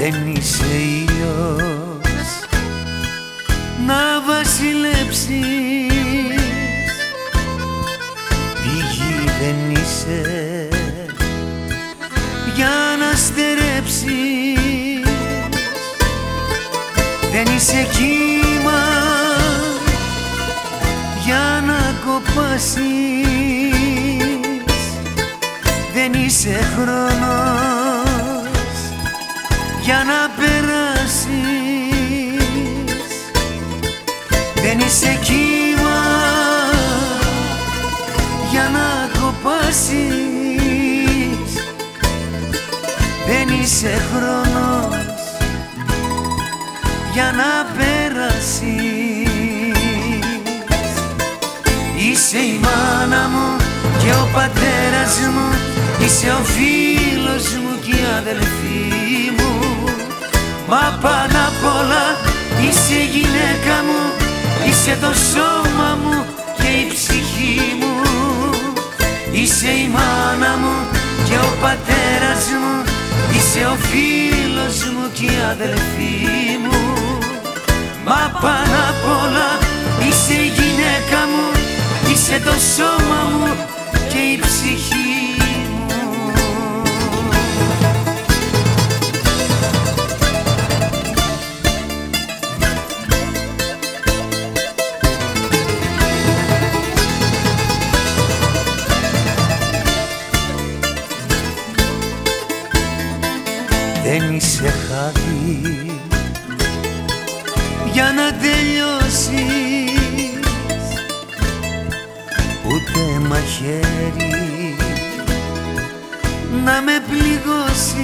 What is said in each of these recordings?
δεν είσαι ήλιος να βασιλέψεις. Πηγή δεν είσαι για να στερέψεις. Δεν είσαι κύμα για να κοπάσεις. Δεν είσαι χρόνος Δεν είσαι χρόνος για να περάσεις. Είσαι η μάνα μου και ο πατέρας μου Είσαι ο φίλος μου και η αδελφή μου. Μα πάνω απ' όλα είσαι η γυναίκα μου Είσαι το σώμα μου και η ψυχή μου. Είσαι η μάνα μου και ο πατέρας μου Είσαι ο φίλος μου και η αδελφή μου. Μα πάνω απ' όλα είσαι η γυναίκα μου Είσαι το σώμα μου και η ψυχή δεν είσαι χάδι για να τελειώσεις ούτε μαχαίρι να με πληγώσεις.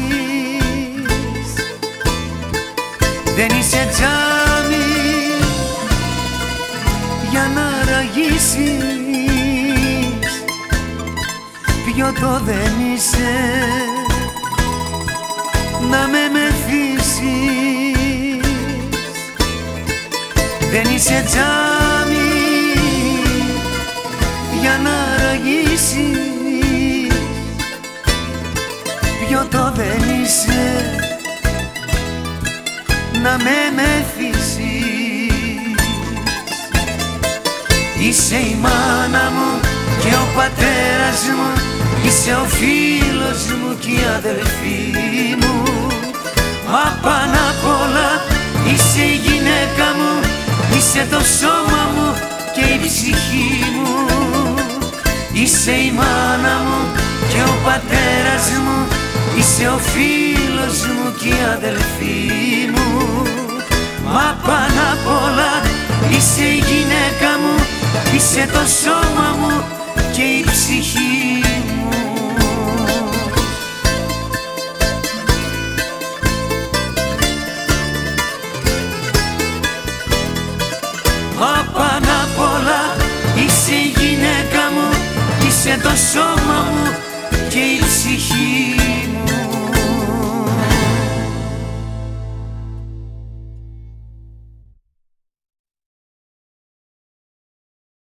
Δεν είσαι τζάμι για να ραγίσεις. Πιωτό δεν είσαι να με μεθύσεις. Δεν είσαι τζάμι για να ραγίσεις. Πιωτό δεν είσαι να με μεθύσεις. Είσαι η μάνα μου και ο πατέρας μου Είσαι ο φίλος μου και η αδελφή Είσαι το σώμα μου και η ψυχή μου. Είσαι η μάνα μου και ο πατέρας μου. Είσαι ο φίλος μου και η αδελφή μου. Μα πάνω απ' όλα είσαι η γυναίκα μου. Είσαι το σώμα μου και η ψυχή Μα το σώμα μου και η ψυχή